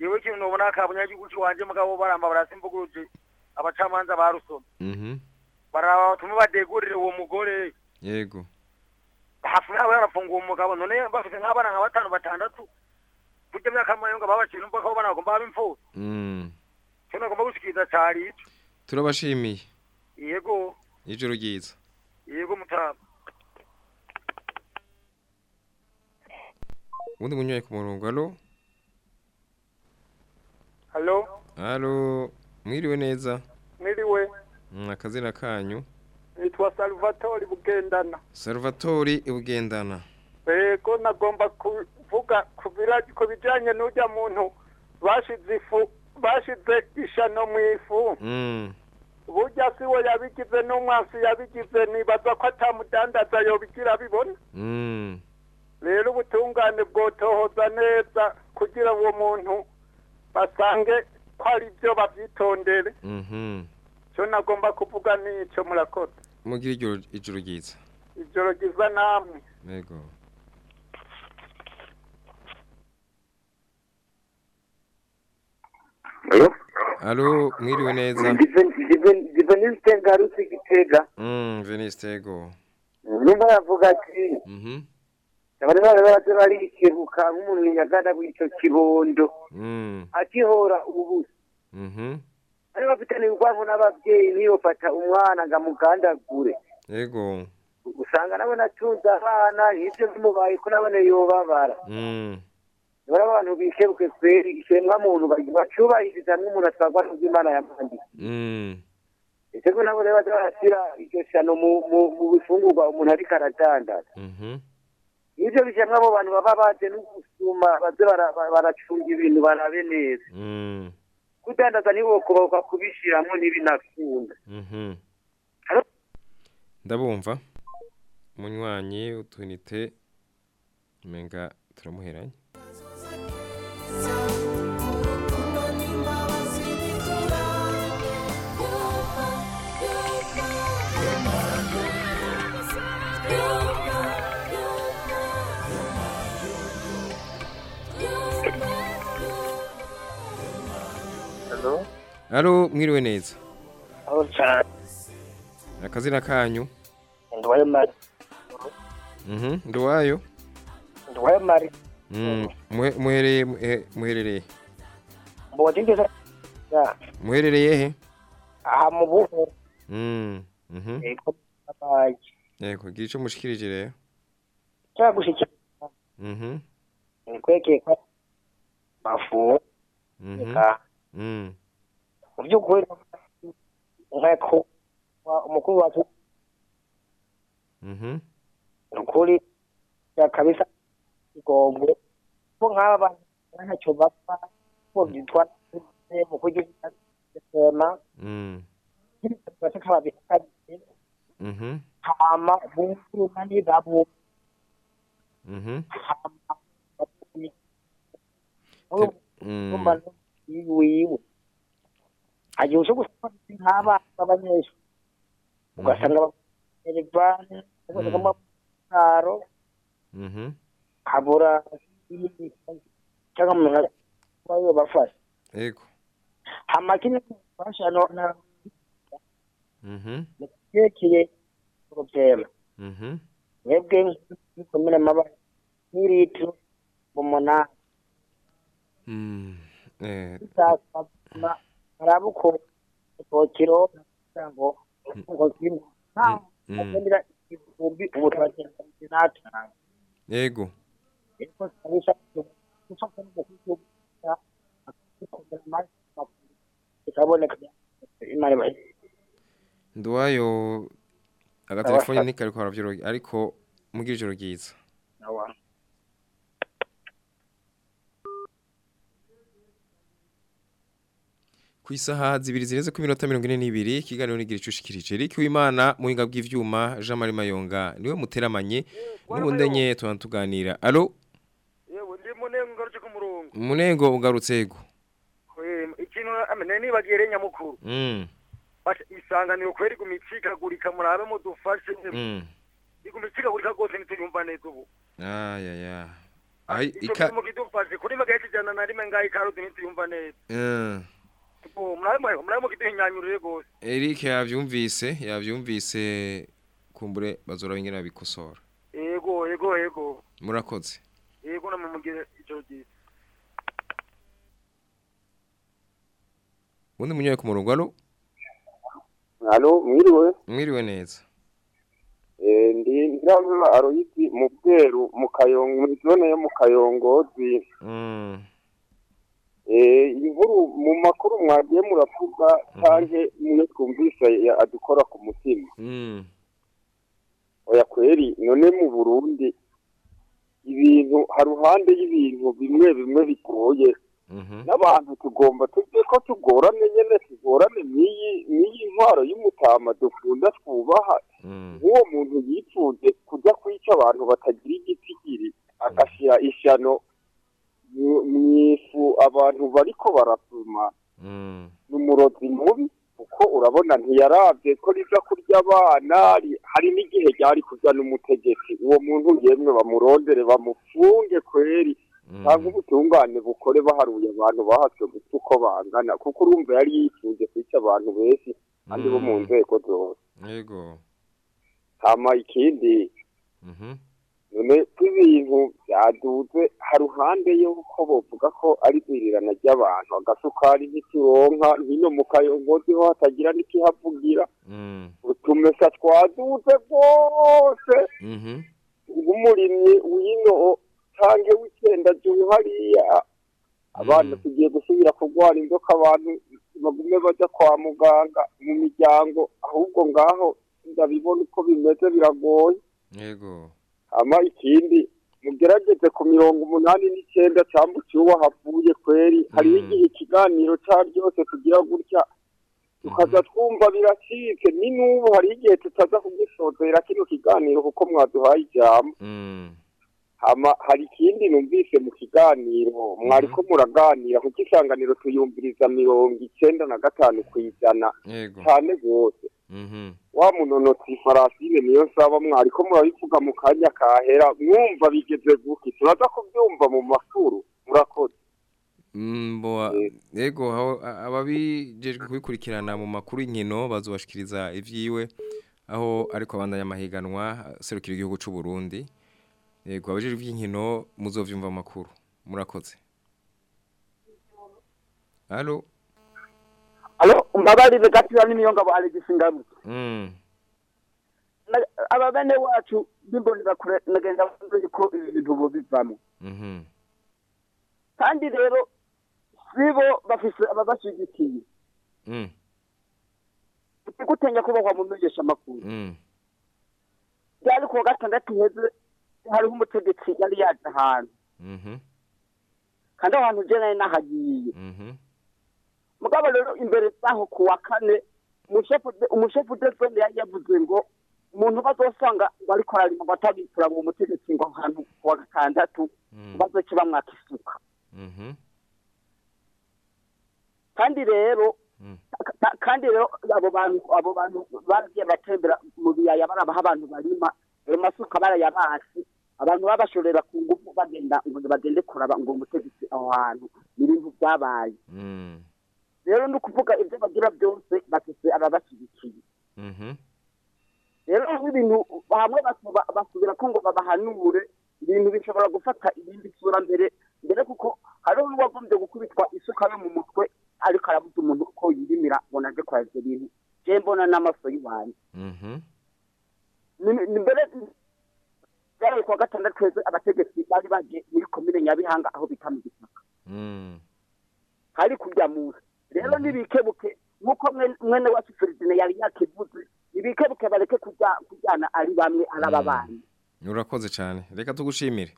yewe ikintu nobona kabunyagihugu ciwanje mugabo baramba barasimvuguruje abacamanza barusoma Mhm. baraba batume badegurire uwo mugore Yego. Hafi yabo yarafunguwe umugabo none bafise nk'abana nka batanu batandatu kurya myaka mayonga babaciye numva ko bana bagomba baba imfuvyi Mm. cyo nagomba gushikiriza cari ico Turabashimiye. yego Ijoro ryiza. yego mutama Ubundi munyanya ku murongo alo. halo Alo, mwiriwe neza. mwiriwe Mm, akazina kanyu. Nitwa salvatore bugendana Salvatori ibugendana. yego nagomba kuvuga ku bijyanye n'ujya muntu bashize ifu bashize ishano mu ifu Mm. burya si we yabigize n'umwansi yabigize nibaza ko atamudandaza yobigira bibona Mm. rero ubutungane bwotohoza neza kugira uwo muntu basange ko ari byo babyitondere Mhm. cyo nagomba kuvuga n'icyo murakoze Mugira ijoro ryiza. ijoro ryiza namwe Yego. Alo, mwiriwe neza. diveniste ngarutse gitega Mm, Veniste yego. numva yavuga ati Mhm. abari bari baraje barikebuka nk'umuntu yagana bw'ico kibondo Mm. akihora ubusa Mhm. ari bafitanye urwango n'abavyeyi ntiyofata umwana ngo amugandagure Yego. usanga nabo natunze abana nk'ivyo bimubaye ko nabone yobabara Mm. bari abantu bikebuke kweri ikiremwa muntu bacubahiriza nk'umuntu atwarwa n'ubw'imana yamwandiye Mm. ese ko nabo rero baza barashyira iryo shano mu bifungurwa umuntu ariko aradandaza Mhm. ivyo bishemwe abo bantu baba baje no gusuma baze bara- bara- baracunga ibintu barabe neza Kudandaza ntiwokoboka kubishiramwo ntibinakunda Mhm. Ndabumva. Munywanyi utunite menga turamuheranye. Alo mwiriwe neza. Aho cyane akazina kanyu? Ndwaye mari. Mhm nduwayo. Ndwaye mari. Muhe- muherereye ngeze ya. Muherereye he aha mu buho. Mm mhm. Eko abaye yego gira ico mushikirije rero. Cyagushikira Mhm. Kwekeka. Bafu. Mhm. Mm. Mu by'ukuri umukuru wacu ni ukuri kabisa igombe ko nk'aba bantu ntacyo bapfa ko byitwa mu kugira sema bati kababihakanye mhm hama bumvuru mani babu mhm hama wiwe agiye uje gusoma nk'abana b'abanyeshuri ugasanga bakerevani ugasanga amaparo mhm habura cyangwa umuntu abayo bafashe yego hama kino bafasha na mhm yerekeye problema mhm mwebwe nk'ikomere maba nk'ilitiro umunani Uko ikokiro kugira ngo ngo kimwe nta Mm. agendera igihumbi ubu turagenda n'atanu yego gukomera amaraso ikaboneka imana ibahe nduwayo agatelefone ntikariko aravyoroga ariko mugira ijoro ryiza ku isaha zibiri zireze ku minota mirongo ine n'ibiri ikiganiro nigira icushikirije Eric Uwimana muhinga bw'ivyuma Jean Marie Mayonga ni we muteramanye n'ubundi nye tubana tuganira. Alo yewe ndi munengo ngaruke ku murongo. Munengo ugarutse ego ikintu amene nibagiye rero nyamukuru. Mm. Isanganiro kweri kumicikagurika murabe mudufashe. Mm. Igumicikagurika rwose ntituyumva neza ubu. Aya ya ai ico ika kintu mukidufashe kuri magaye kijana na rimwe ngaho ikaroti ntituyumva neza. Eh. Murabe murabe murabe mukiduhinyanyurire rwose Eric yavyumvise yavyumvise kumbure bazora ingena bikosora. Yego yego yego. Murakoze. Yego namwe mugire ijoro ryiza ubundi munyoye ku murongo alo? Halo, mwiriwe. mwiriwe neza. Eh, ndi ndiravuga Aroyiti mu bweru mu Kayongo muri zone yo mu Kayongozi. mm. Eh, inkuru mu makuru mwagiye muravuga canke mwe twumvise ya- adukora ku mutima. mm Oya kweri none mu Burundi ibintu haruhande y'ibintu bimwe bimwe bigoye mhm. N'abantu tugomba tujye ko tugorane nyene tugorane n'iyi ntwaro y'umutama dukunda twubaha. Mm nk'uwo muntu yipfuze kujya kwica abantu batagira igitigiri agashyira ishyano mu- mw'ifu abantu bariko barasuma mm. Ni umurozi mubi kuko urabona ntiyarabye ko riza kurya abana ri- hari n'igihe ryari kurya n'umutegetsi. Uwo muntu yemwe bamurondere bamufunge kweri. Cyangwa ubutungane bukore baharuye abantu bahatswe gusa uko bangana. Kuko urumva yari yifuje kwica abantu benshi kandi bo mu nzego zose. Yego. Hama ikindi mhm none ibintu byaduze. Haruhande y'uko bovuga ko ari ivirirana ry'abantu. Agasukari ntituronka hino mu kayongozi ho hatagira n'ikihavugira. Mm. Utumesa twaduze rwose. Mhm nk'umurimyi w'ino canke w'icenda juru hariya abana tugiye gusubira kurwara inzoka abantu bagume baja kwa muganga mu miryango. Ahubwo ngaho ndabibona uko bimeze biragoye. Yego. Hama ikindi mugerageze ku mirongo umunani n'icenda cambukiye uwo havuye kweri hariho igihe ikiganiro ca ryose tugira gutya. Tukaza twumva biracitse ni n'ubu hariho igihe tutaza kugisozera kino kiganiro kuko mwaduhaye ijambo. Mm. Hari ikindi numvise mu kiganiro mwariko muraganira kuko isanganiro tuyumviriza mirongo icenda na gatanu kw'ijana. Yego. Cyane rwose. Wa munonotsi farasine niyo nsaba mwariko murabivuga mu kanya kahera mwumva bigeze guki turaza kubyumva mu makuru murakoze. Mm, bo yego ababijejwe kubikurikirana mu makuru y'inkino bazobashikiriza ivyiwe aho ariko abandanya amahiganwa serukira igihugu c'u Burundi. Yego abajejwe ivy'inkino muzovyumva mu makuru murakoze. Allo alo mbabarire gatira n'imiyonga ba Alex Ngaruka mm Na- aba bene wacu bimbonera kure nagenda mvuze ko ibi bintu bobivamo mhm. Kandi rero sibo bafise ababashigikiye mm gutenya kubahwa mu menyesha makuru mm byari kuwa gatandatu heze hariho umutegetsi yari yaje ahantu mhm. Kandi aho hantu je nari nahagiye mhm. Mugabo rero imbere zaho ku wa kane umushefu de- umushefu de zone yari yavuze ngo umuntu bazosanga ngo ariko ararima ngo atabitura ngo umutegetsi ngo ahantu ku wa gatandatu bazoce bamwaka isuka. Mhm kandi rero ka- kandi rero abo bantu abo bantu baragiye batembera mu biyaya barabaha abantu barima ayo masuka barayabasi abantu baba bashorera ku ngufu bagenda ngo bagende kuraba ngo umutegetsi aho hantu ni ibintu byabaye. Mm. Rero ni ukuvuga ibyo bagira byose bafise ababashyigikiye. Mhm. Rero nk'ibintu hamwe basubira ko ngo babahanure ibintu bishobora gufata ibindi sura mbere mbere kuko hariho n'uwagombye gukubitwa isuka yo mu mutwe ariko arabuza umuntu ko yirimira ngo naje kwa ibyo bintu je mbona n'amaso y'iwanjye mhm. Ni- mbere byari kuwa gatandatu heze abategetsi bari baje muri komine nyabihanga aho bita mu gisaka mm. Hari kurya musi rero nibikebuke nk'uko mwe- mwene wacu feridine yari yakivuze nibikebuke bareke kurya kuryana ari bamwe ari ababanyi urakoze cyane. Reka tugushimire.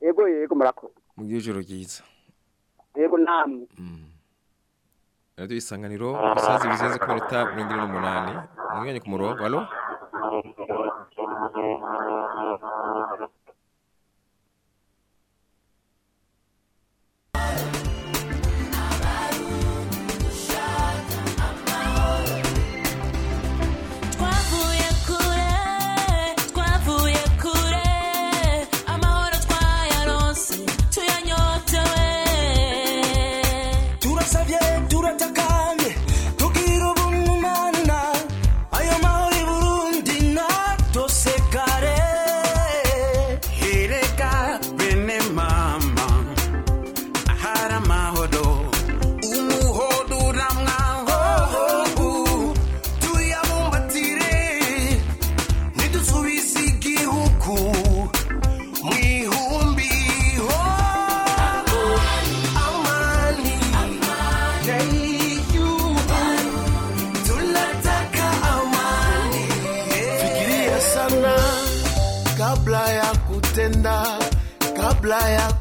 Yego yego murakoze. Mu ijoro ryiza. Yego namwe radio isanganiro isazi bizenze ku minota mirongo ine n'umunani. Umwanya ku murongo. Alo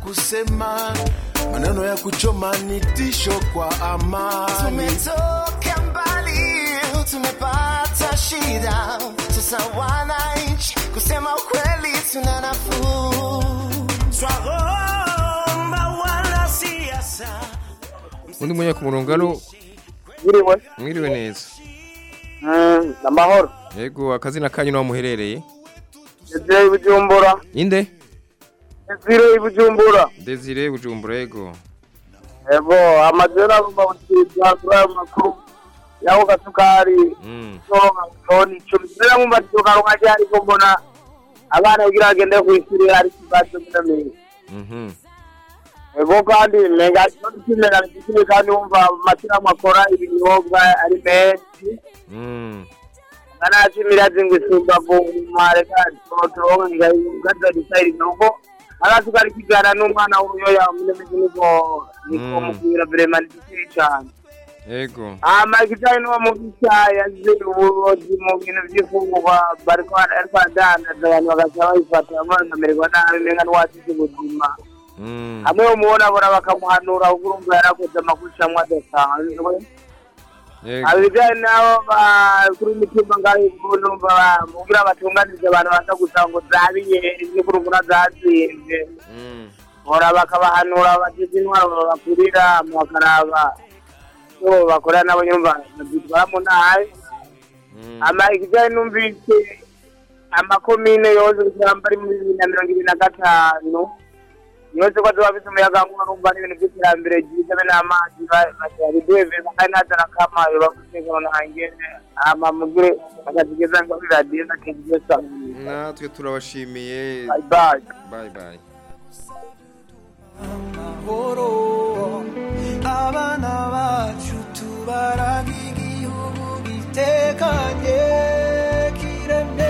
kusema maneno ya kuchoma ni tisho kwa amani. tumetoka mbali tumepata shida. Sasa wananchi kusema ukweli tuna nafuu. Twaomba wanasiasa. Undi mwenye ku murongo alo mwiriwe mwiriwe neza amahoro yego akazina kanyu naho muherereye Desire Bujumbura. Inde Desire Bujumbura Desire Bujumbura yego yego amazina agomba gutizwa kuri ayo makuru y'ako gasukari mm toni icumi mbere mu matiyoka runka cyari ko mbona abana kugira bagende ku ishuri ari kibazo kinamenye mhm yego kandi menga no kimera kimwe kandi wumva amashyirahamwe akora ibinyobwa ari menshi mm anashimira zingwe isumba vumare kandi turonka ngaza disayiri nuko arasukari kigana n'umwana w'uruyoya munemeze niko niko mubwira vrema nidukwiye cyane. Yego. Hama ikijanye n'uwo mubisha yaje uburozi mu bintu vy'ifungurwa bariko ariko aradandaza abantu bagaca babifata bamwe bakamererwa nabi menga n'uwasize ubuzima. Hamwe bamubonabona bakamuhanura kuko urumva yarakoze amakosa amwe adasanzwe. N'abo bakuru imitumba ngaho numva mubwira batunganiriza abantu baza gusaba ngo zabinyeri n'ukurungura zatsinze. Mm. Bora bakabahanura bagize intwaro babakurira bakaraba so bakora nabo nyumva babyitwaramo nabi. Ama ikijyanye numvise amakomine yose usanga ari muri bibiri na mirongo ibiri na gatanu yose ko tuba bise umuyaga nkuba urumva n'ibintu by'iterambere ryiza be n'amazi biduheveza kandi nazana kamayo bagutekano nangene ama mugire akatugeza ngo biradiyo nakintu byose natwe turabashimiye bye bye. Bye bye. Amahoro abana bacu tubaraga igihugu gitekanye kiremye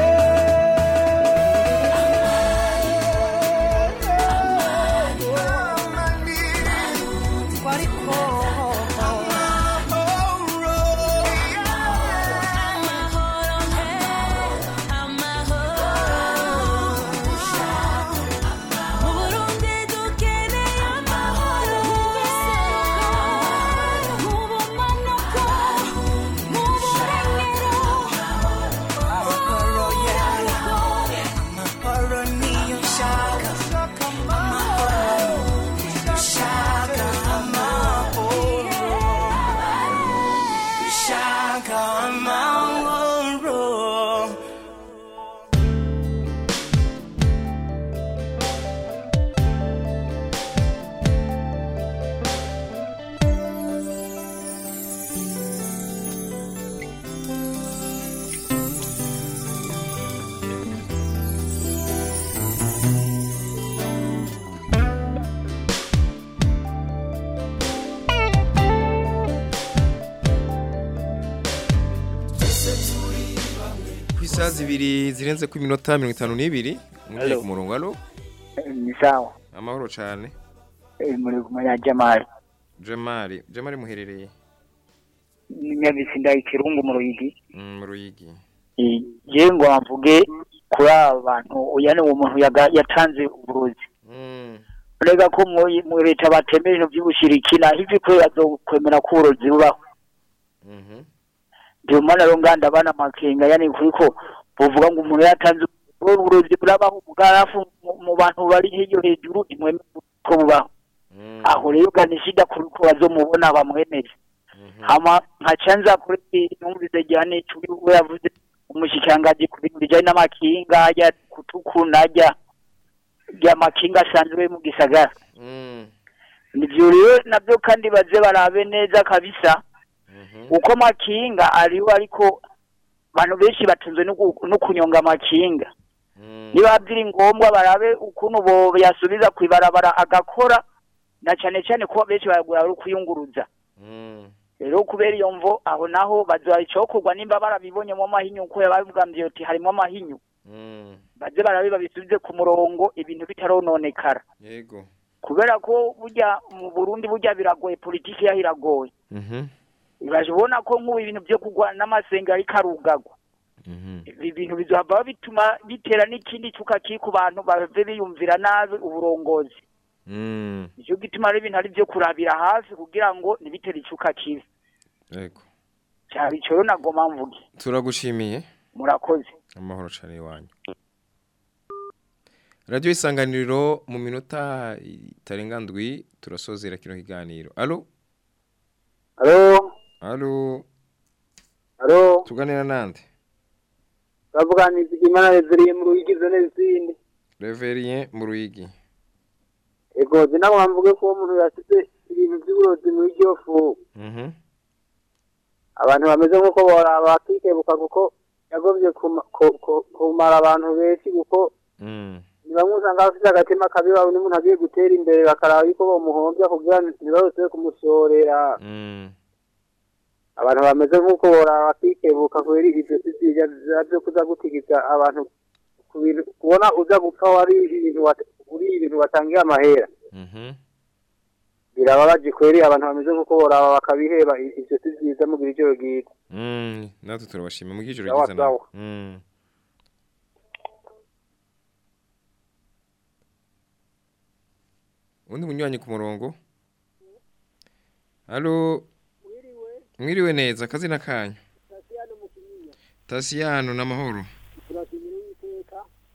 zibiri zirenze ku minota mirongo itanu n'ibiri umwe ku murongo alo ni sawa. Amahoro cyane Eh, muri kumwe na jamali jamari jamari muherereye n'inyabisinda ikirungu mu ruyigi. Mm, mu ruyigi. Je ngo mvuge kuri aba bantu uya ni uwo muntu yaga- yatanze uburozi. Urega ko mu leta ibintu by'ubushirikina hivi ko yazokwemera ko uburozi bubaho. Ndio maana rero nganda bana makenga yani kuriko buvuga ngo umuntu yatanze uburozi burabaho bwarafu mu- bantu bari hiryo hejuru imwe ko bubaho. Aho rero gani shida kuriko bazomubona bamwemere. Hama nkacanza kuri numvise jyane turi we yavuze umushikirangaji ku bintu bijanye n'amakinga ajya kutuku najya ya makinga asanzwe mu gisagara. Nivyo rero navyo kandi baze barabe neza kabisa. Uko makinga ariho ariko abantu benshi batunzwe no kunyonga amakinga. Niba biri ngombwa barabe ukuntu bo yasubiza kwibarabara agakora na cyane cyane ko benshi baragura ari kuyunguruza rero kubera iyo mvo aho naho bazoyicokorwa nimba barabibonyemo amahinyu uko yababwambye uti harimo amahinyu baze barabe babisubize ku murongo ibintu bitarononekara. Yego. Kubera ko burya mu Burundi burya biragoye politiki yaho iragoye. Uraje ubona ko nk'ubu ibintu byo kugwa n'amasenga ariko arugagwa. Ibi bintu bizohava bituma bitera n'ikindi cuka kiri ku bantu bave biyumvira nabi uburongozi. Nicyo gituma ari ibintu ari byo kurabira hafi kugira ngo ntibitere icuka kibi. Yego. Cyaba icyo rero nagoma mvuge. Turagushimiye. Murakoze. Amahoro cyane iwanyu. Radiyo isanganiro mu minota itarenga ndwi turasozera kino kiganiro. Alo? Alo, alo alo, tuganira nande bavuganiza imana rezeriye mu ruyigize n'izindi. reverien mu ruyigi Ego, je nawe mvuge ko uwo muntu yasize ibintu by'uburozi muri iryo fu. Mhm. Abantu bameze nk'uko boraba bakikebuka kuko ku- kumara abantu benshi kuko Mm. ni bamwe usanga bafite agatima kabi bawe n'umuntu agiye gutera imbere bakaraba yuko bomuhombya kugira ntibarusebe kumushorera. Mm. Abantu bameze nk'uko bakikebuka kubera ibyo byo kuza gutigiza abantu kubona uza gupfa wari uri ibintu watangiye amahera. Mhm. birababaje kweri abantu bameze nk'uko boraba bakabiheba ibyo si byiza mugira ijoro bwiza Mm. natwe turabashima. Mu bw'ijoro Sawa, ryiza nawe undi munywanyi ku murongo? Alo mwiriwe neza akazina kanyu. Tasiyano n'amahoro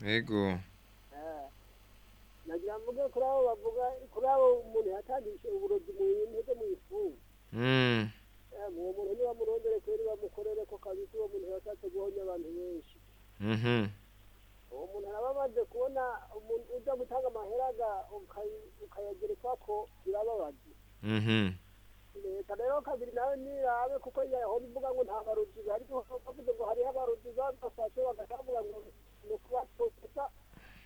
yego. Nagira mvuge kuri abo bavuga kuri abo umuntu yatangije uburozi mu ntege mu ifu Mm. Eh, uwo muntu nibamurondere kweri bamukorere ko kabisa uwo muntu yashatse guhonya abantu benshi. Mhm. uwo muntu araba amaze kubona umuntu uza gutanga amahera aga- ukayi- ko birababaje Mhm. Leta. Rero kabiri nawe nirabe kuko yahora ivuga ngo nta baruzi ariko bavuze ngo hariho abaruzi badafashe bagasavuga ngo ni ukubatotesa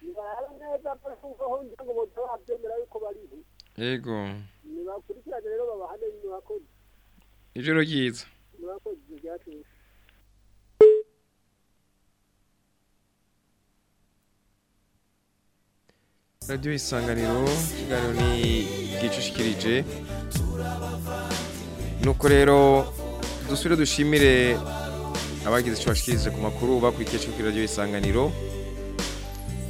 nibarabe neza kuko ngira ngo bose babyemera yuko bariho Yego. nibakurikirane rero babahane nibakoze Ijoro ryiza. nibakoze ibyo Radio isanganiro ikiganiro ni gicushikirije nuko rero dusubire dushimire abagize icyo bashikirije ku makuru bakurikiye cyo kuri radio isanganiro.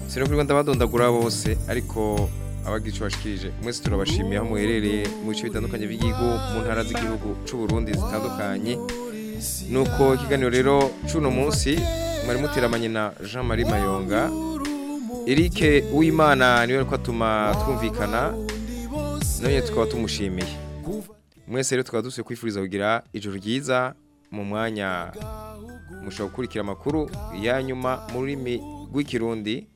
Sinokuri ndabadondagura bose ariko abagize icyo bashikirije mwese turabashimiye aho muherereye mu bice bitandukanye by'igihugu mu ntara z'igihugu c'u Burundi zitandukanye. Nuko ikiganiro rero c'uno munsi mwari muteramanye na Jean Marie Mayonga Eric Uwimana ni we ariko atuma twumvikana none tukaba tumushimiye. Mwese rero tukaba dusuye kwifuriza kugira ijoro ryiza mu mwanya. Mushobora gukurikira amakuru ya nyuma mu rurimi rw'ikirundi.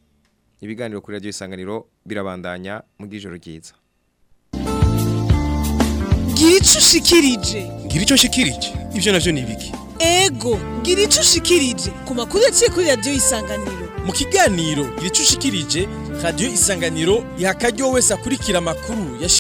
Ibiganiro kuri radiyo isanganiro birabandanya mu bw'ijoro ryiza. Gira ico ushikirije. Ngira icyo nshikirije ibyo navyo ni ibiki? Ego gira ico ushikirije. Ku makuru yaciye kuri radiyo isanganiro. Mu kiganiro gira icyo ushikirije radiyo isanganiro iha akaryo wese akurikira amakuru